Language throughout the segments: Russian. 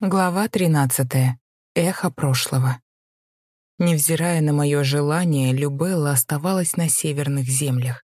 Глава 13. Эхо прошлого. Невзирая на мое желание, Любелла оставалась на северных землях.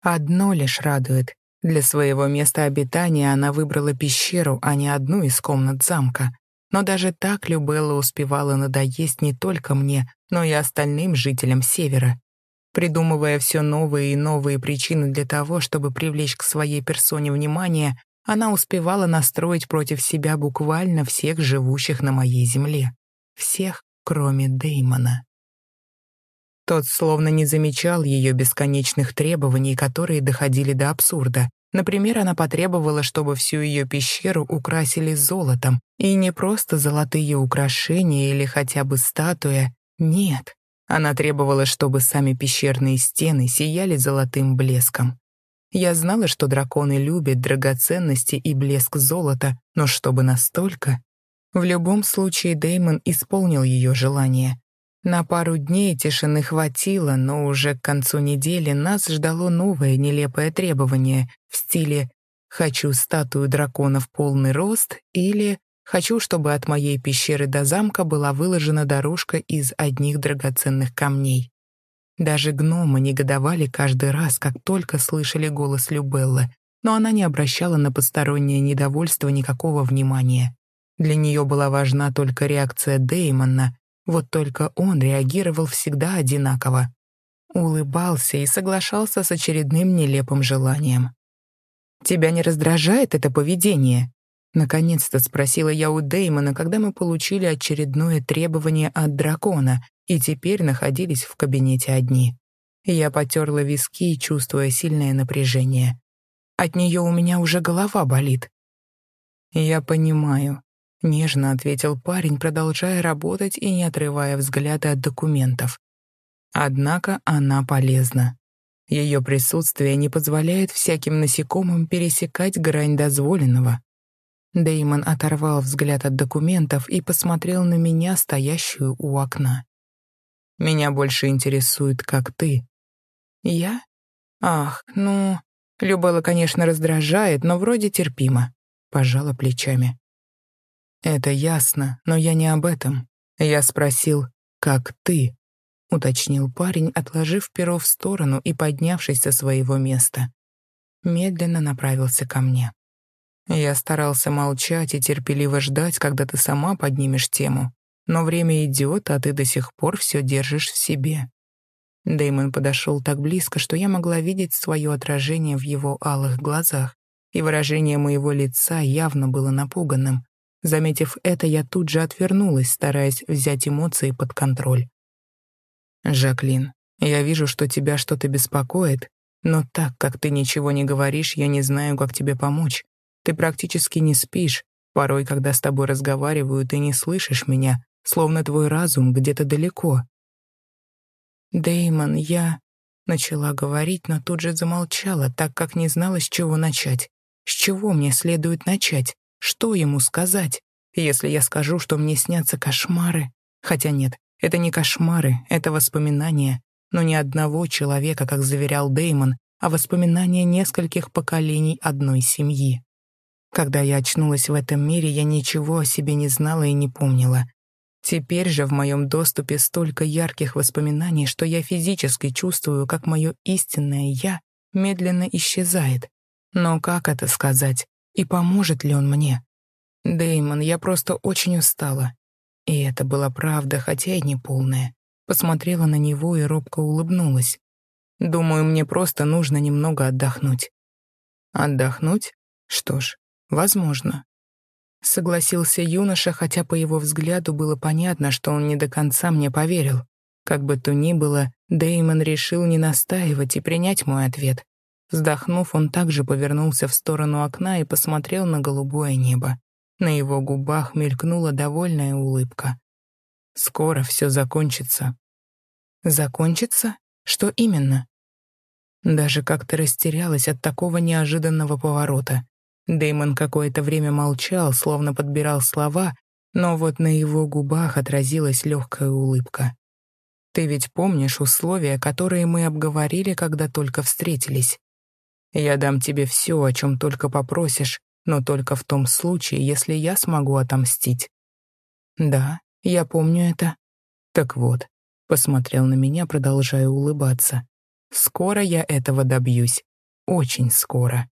Одно лишь радует. Для своего места обитания она выбрала пещеру, а не одну из комнат замка. Но даже так Любелла успевала надоесть не только мне, но и остальным жителям Севера. Придумывая все новые и новые причины для того, чтобы привлечь к своей персоне внимание, она успевала настроить против себя буквально всех живущих на моей земле. Всех, кроме Деймона. Тот словно не замечал ее бесконечных требований, которые доходили до абсурда. Например, она потребовала, чтобы всю ее пещеру украсили золотом, и не просто золотые украшения или хотя бы статуя, нет. Она требовала, чтобы сами пещерные стены сияли золотым блеском. Я знала, что драконы любят драгоценности и блеск золота, но чтобы настолько... В любом случае Деймон исполнил ее желание. На пару дней тишины хватило, но уже к концу недели нас ждало новое нелепое требование в стиле «хочу статую дракона в полный рост» или «хочу, чтобы от моей пещеры до замка была выложена дорожка из одних драгоценных камней». Даже гномы негодовали каждый раз, как только слышали голос Любеллы, но она не обращала на постороннее недовольство никакого внимания. Для нее была важна только реакция Деймона, вот только он реагировал всегда одинаково. Улыбался и соглашался с очередным нелепым желанием. «Тебя не раздражает это поведение?» Наконец-то спросила я у Деймона, когда мы получили очередное требование от дракона, и теперь находились в кабинете одни. Я потерла виски, чувствуя сильное напряжение. От нее у меня уже голова болит. «Я понимаю», — нежно ответил парень, продолжая работать и не отрывая взгляда от документов. Однако она полезна. Ее присутствие не позволяет всяким насекомым пересекать грань дозволенного. Деймон оторвал взгляд от документов и посмотрел на меня, стоящую у окна. Меня больше интересует, как ты. Я? Ах, ну... Любела, конечно, раздражает, но вроде терпимо. Пожала плечами. Это ясно, но я не об этом. Я спросил, как ты? Уточнил парень, отложив перо в сторону и поднявшись со своего места. Медленно направился ко мне. Я старался молчать и терпеливо ждать, когда ты сама поднимешь тему. Но время идет, а ты до сих пор все держишь в себе. Дэймон подошел так близко, что я могла видеть свое отражение в его алых глазах, и выражение моего лица явно было напуганным. Заметив это, я тут же отвернулась, стараясь взять эмоции под контроль. «Жаклин, я вижу, что тебя что-то беспокоит, но так как ты ничего не говоришь, я не знаю, как тебе помочь. Ты практически не спишь. Порой, когда с тобой разговариваю, ты не слышишь меня, словно твой разум где-то далеко. Деймон, я начала говорить, но тут же замолчала, так как не знала, с чего начать. С чего мне следует начать? Что ему сказать? Если я скажу, что мне снятся кошмары? Хотя нет, это не кошмары, это воспоминания. Но ни одного человека, как заверял Деймон, а воспоминания нескольких поколений одной семьи. Когда я очнулась в этом мире, я ничего о себе не знала и не помнила. Теперь же в моем доступе столько ярких воспоминаний, что я физически чувствую, как мое истинное «я» медленно исчезает. Но как это сказать? И поможет ли он мне? Деймон, я просто очень устала. И это была правда, хотя и не полная. Посмотрела на него и робко улыбнулась. Думаю, мне просто нужно немного отдохнуть. Отдохнуть? Что ж, возможно. Согласился юноша, хотя по его взгляду было понятно, что он не до конца мне поверил. Как бы то ни было, Деймон решил не настаивать и принять мой ответ. Вздохнув, он также повернулся в сторону окна и посмотрел на голубое небо. На его губах мелькнула довольная улыбка. «Скоро все закончится». «Закончится? Что именно?» Даже как-то растерялась от такого неожиданного поворота. Дэймон какое-то время молчал, словно подбирал слова, но вот на его губах отразилась легкая улыбка. «Ты ведь помнишь условия, которые мы обговорили, когда только встретились? Я дам тебе все, о чем только попросишь, но только в том случае, если я смогу отомстить. Да, я помню это. Так вот, посмотрел на меня, продолжая улыбаться. Скоро я этого добьюсь. Очень скоро.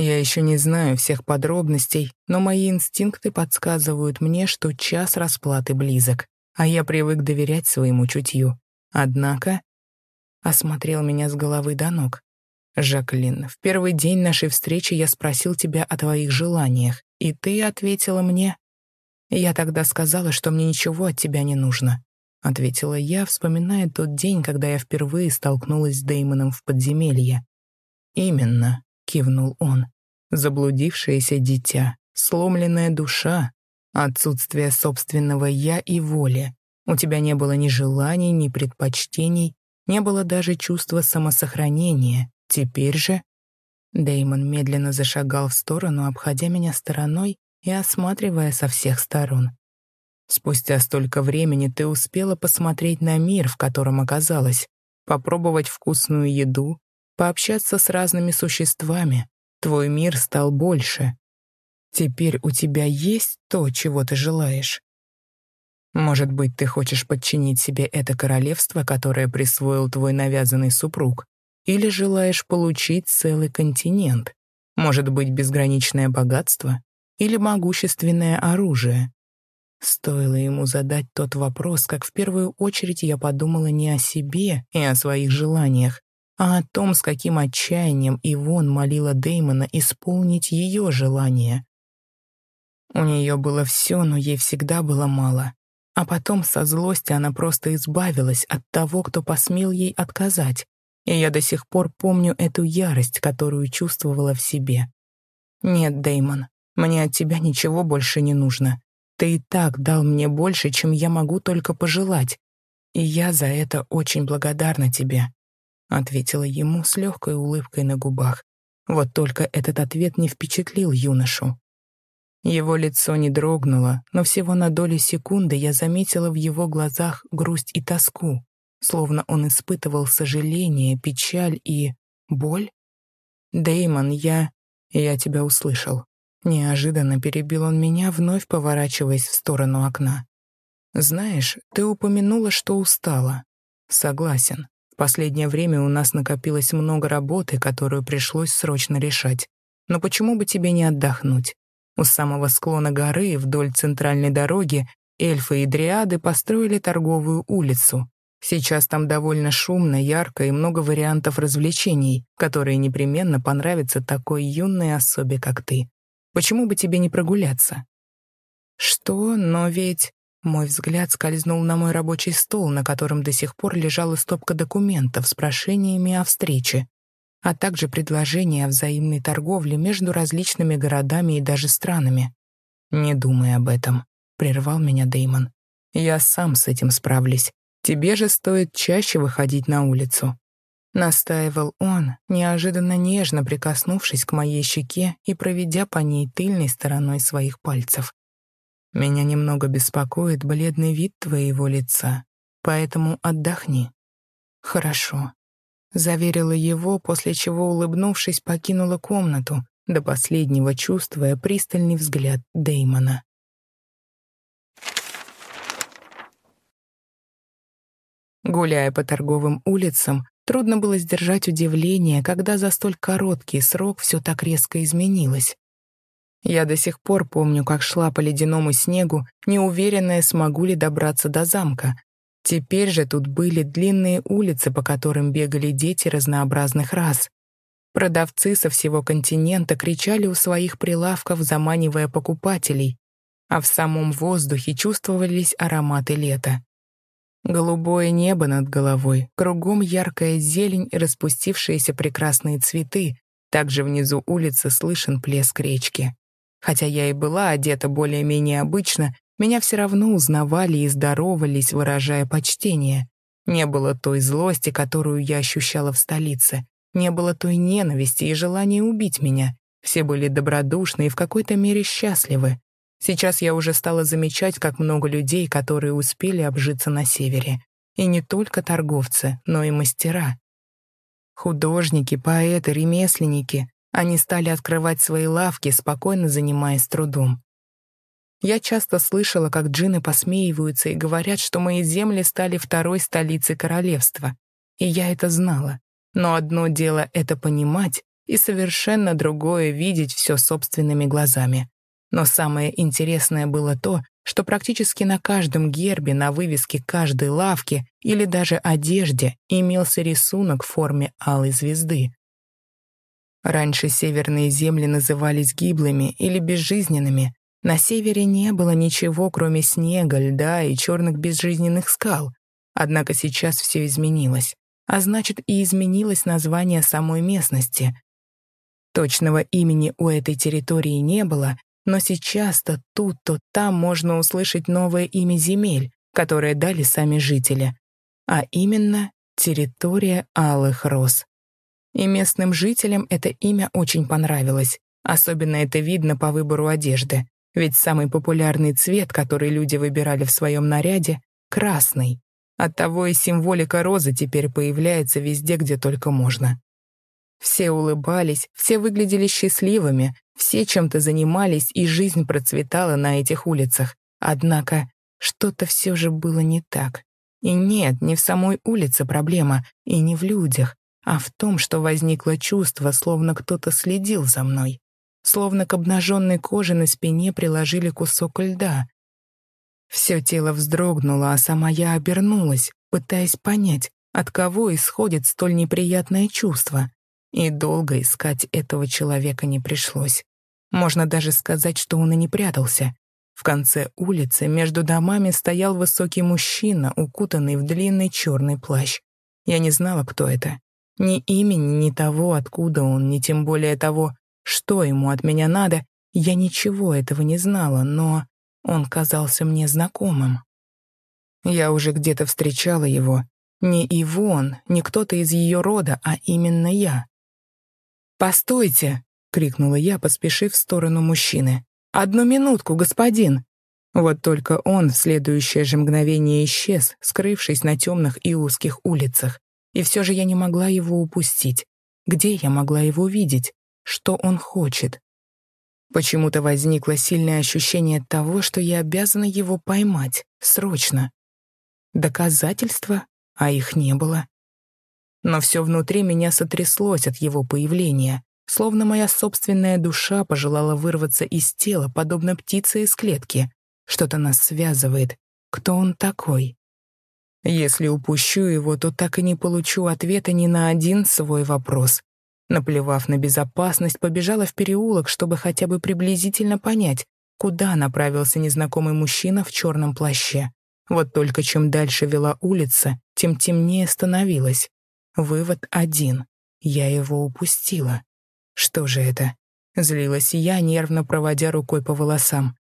Я еще не знаю всех подробностей, но мои инстинкты подсказывают мне, что час расплаты близок, а я привык доверять своему чутью. Однако... Осмотрел меня с головы до ног. «Жаклин, в первый день нашей встречи я спросил тебя о твоих желаниях, и ты ответила мне...» «Я тогда сказала, что мне ничего от тебя не нужно», — ответила я, вспоминая тот день, когда я впервые столкнулась с Деймоном в подземелье. «Именно», — кивнул он, — «заблудившееся дитя, сломленная душа, отсутствие собственного «я» и воли. У тебя не было ни желаний, ни предпочтений, не было даже чувства самосохранения, Теперь же... Деймон медленно зашагал в сторону, обходя меня стороной и осматривая со всех сторон. Спустя столько времени ты успела посмотреть на мир, в котором оказалась, попробовать вкусную еду, пообщаться с разными существами. Твой мир стал больше. Теперь у тебя есть то, чего ты желаешь. Может быть, ты хочешь подчинить себе это королевство, которое присвоил твой навязанный супруг, или желаешь получить целый континент? Может быть, безграничное богатство? Или могущественное оружие? Стоило ему задать тот вопрос, как в первую очередь я подумала не о себе и о своих желаниях, а о том, с каким отчаянием Ивон молила Деймона исполнить ее желание. У нее было все, но ей всегда было мало. А потом со злости она просто избавилась от того, кто посмел ей отказать, и я до сих пор помню эту ярость, которую чувствовала в себе. «Нет, Деймон, мне от тебя ничего больше не нужно. Ты и так дал мне больше, чем я могу только пожелать, и я за это очень благодарна тебе», — ответила ему с легкой улыбкой на губах. Вот только этот ответ не впечатлил юношу. Его лицо не дрогнуло, но всего на долю секунды я заметила в его глазах грусть и тоску словно он испытывал сожаление, печаль и боль. Деймон, я... я тебя услышал. Неожиданно перебил он меня, вновь поворачиваясь в сторону окна. Знаешь, ты упомянула, что устала. Согласен. Последнее время у нас накопилось много работы, которую пришлось срочно решать. Но почему бы тебе не отдохнуть? У самого склона горы, вдоль центральной дороги, эльфы и дриады построили торговую улицу, Сейчас там довольно шумно, ярко и много вариантов развлечений, которые непременно понравятся такой юной особе, как ты. Почему бы тебе не прогуляться? Что? Но ведь... Мой взгляд скользнул на мой рабочий стол, на котором до сих пор лежала стопка документов с прошениями о встрече, а также предложения о взаимной торговле между различными городами и даже странами. «Не думай об этом», — прервал меня Деймон. «Я сам с этим справлюсь. Тебе же стоит чаще выходить на улицу». Настаивал он, неожиданно нежно прикоснувшись к моей щеке и проведя по ней тыльной стороной своих пальцев. «Меня немного беспокоит бледный вид твоего лица, поэтому отдохни». «Хорошо», — заверила его, после чего, улыбнувшись, покинула комнату, до последнего чувствуя пристальный взгляд Деймона. Гуляя по торговым улицам, трудно было сдержать удивление, когда за столь короткий срок все так резко изменилось. Я до сих пор помню, как шла по ледяному снегу, неуверенная, смогу ли добраться до замка. Теперь же тут были длинные улицы, по которым бегали дети разнообразных рас. Продавцы со всего континента кричали у своих прилавков, заманивая покупателей, а в самом воздухе чувствовались ароматы лета. Голубое небо над головой, кругом яркая зелень и распустившиеся прекрасные цветы. Также внизу улицы слышен плеск речки. Хотя я и была одета более-менее обычно, меня все равно узнавали и здоровались, выражая почтение. Не было той злости, которую я ощущала в столице. Не было той ненависти и желания убить меня. Все были добродушны и в какой-то мере счастливы. Сейчас я уже стала замечать, как много людей, которые успели обжиться на севере. И не только торговцы, но и мастера. Художники, поэты, ремесленники. Они стали открывать свои лавки, спокойно занимаясь трудом. Я часто слышала, как джины посмеиваются и говорят, что мои земли стали второй столицей королевства. И я это знала. Но одно дело это понимать, и совершенно другое — видеть все собственными глазами. Но самое интересное было то, что практически на каждом гербе, на вывеске каждой лавки или даже одежде имелся рисунок в форме алой звезды. Раньше северные земли назывались гиблыми или безжизненными. На севере не было ничего, кроме снега, льда и черных безжизненных скал. Однако сейчас все изменилось. А значит, и изменилось название самой местности. Точного имени у этой территории не было, но сейчас-то тут, то там можно услышать новое имя земель, которое дали сами жители. А именно территория Алых Роз. И местным жителям это имя очень понравилось. Особенно это видно по выбору одежды. Ведь самый популярный цвет, который люди выбирали в своем наряде — красный. Оттого и символика розы теперь появляется везде, где только можно. Все улыбались, все выглядели счастливыми, все чем-то занимались, и жизнь процветала на этих улицах. Однако что-то все же было не так. И нет, не в самой улице проблема, и не в людях, а в том, что возникло чувство, словно кто-то следил за мной. Словно к обнаженной коже на спине приложили кусок льда. Все тело вздрогнуло, а сама я обернулась, пытаясь понять, от кого исходит столь неприятное чувство. И долго искать этого человека не пришлось. Можно даже сказать, что он и не прятался. В конце улицы между домами стоял высокий мужчина, укутанный в длинный черный плащ. Я не знала, кто это. Ни имени, ни того, откуда он, ни тем более того, что ему от меня надо. Я ничего этого не знала, но он казался мне знакомым. Я уже где-то встречала его. Не Ивон, не кто-то из ее рода, а именно я. «Постойте!» — крикнула я, поспешив в сторону мужчины. «Одну минутку, господин!» Вот только он в следующее же мгновение исчез, скрывшись на темных и узких улицах. И все же я не могла его упустить. Где я могла его видеть? Что он хочет? Почему-то возникло сильное ощущение того, что я обязана его поймать. Срочно. Доказательства? А их не было но все внутри меня сотряслось от его появления, словно моя собственная душа пожелала вырваться из тела, подобно птице из клетки. Что-то нас связывает. Кто он такой? Если упущу его, то так и не получу ответа ни на один свой вопрос. Наплевав на безопасность, побежала в переулок, чтобы хотя бы приблизительно понять, куда направился незнакомый мужчина в черном плаще. Вот только чем дальше вела улица, тем темнее становилось. Вывод один. Я его упустила. Что же это? Злилась я, нервно проводя рукой по волосам.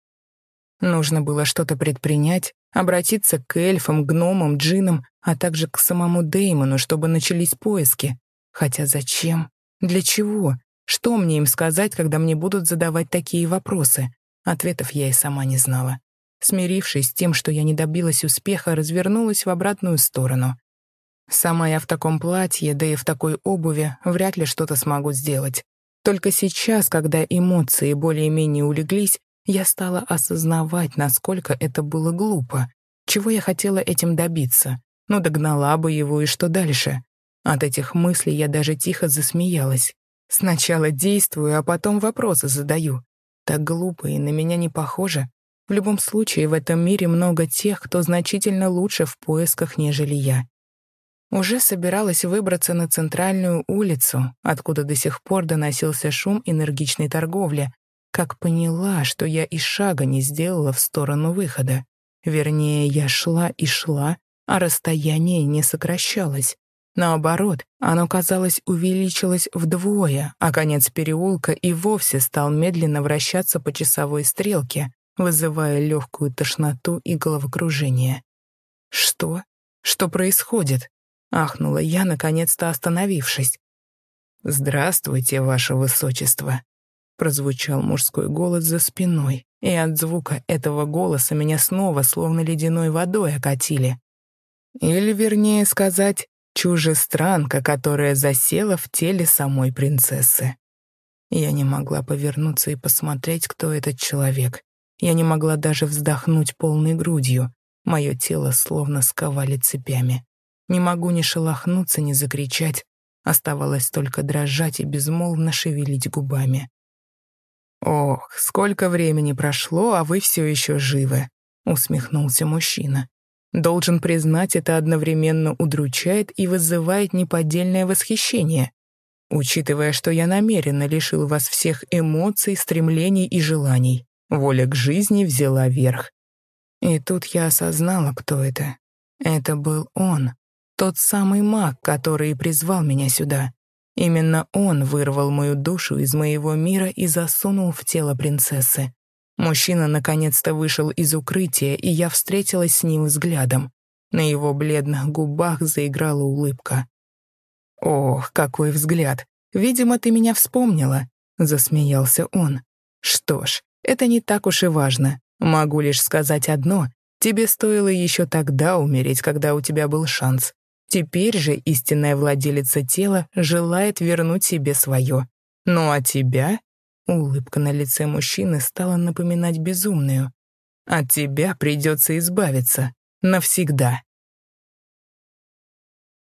Нужно было что-то предпринять, обратиться к эльфам, гномам, джинам, а также к самому Деймону, чтобы начались поиски. Хотя зачем? Для чего? Что мне им сказать, когда мне будут задавать такие вопросы? Ответов я и сама не знала. Смирившись с тем, что я не добилась успеха, развернулась в обратную сторону. Сама я в таком платье, да и в такой обуви вряд ли что-то смогу сделать. Только сейчас, когда эмоции более-менее улеглись, я стала осознавать, насколько это было глупо. Чего я хотела этим добиться? Ну, догнала бы его, и что дальше? От этих мыслей я даже тихо засмеялась. Сначала действую, а потом вопросы задаю. Так глупо и на меня не похоже. В любом случае, в этом мире много тех, кто значительно лучше в поисках, нежели я. Уже собиралась выбраться на центральную улицу, откуда до сих пор доносился шум энергичной торговли, как поняла, что я и шага не сделала в сторону выхода. Вернее, я шла и шла, а расстояние не сокращалось. Наоборот, оно, казалось, увеличилось вдвое, а конец переулка и вовсе стал медленно вращаться по часовой стрелке, вызывая легкую тошноту и головокружение. Что? Что происходит? Ахнула я, наконец-то остановившись. «Здравствуйте, ваше высочество», — прозвучал мужской голос за спиной, и от звука этого голоса меня снова словно ледяной водой окатили. Или, вернее сказать, чужестранка, которая засела в теле самой принцессы. Я не могла повернуться и посмотреть, кто этот человек. Я не могла даже вздохнуть полной грудью. Мое тело словно сковали цепями. Не могу ни шелохнуться, ни закричать. Оставалось только дрожать и безмолвно шевелить губами. «Ох, сколько времени прошло, а вы все еще живы», — усмехнулся мужчина. «Должен признать, это одновременно удручает и вызывает неподдельное восхищение. Учитывая, что я намеренно лишил вас всех эмоций, стремлений и желаний, воля к жизни взяла верх. И тут я осознала, кто это. Это был он, тот самый маг, который призвал меня сюда. Именно он вырвал мою душу из моего мира и засунул в тело принцессы. Мужчина наконец-то вышел из укрытия, и я встретилась с ним взглядом. На его бледных губах заиграла улыбка. «Ох, какой взгляд! Видимо, ты меня вспомнила», — засмеялся он. «Что ж, это не так уж и важно. Могу лишь сказать одно. Тебе стоило еще тогда умереть, когда у тебя был шанс. Теперь же истинная владелица тела желает вернуть себе свое. Ну а тебя? Улыбка на лице мужчины стала напоминать безумную. От тебя придется избавиться. Навсегда.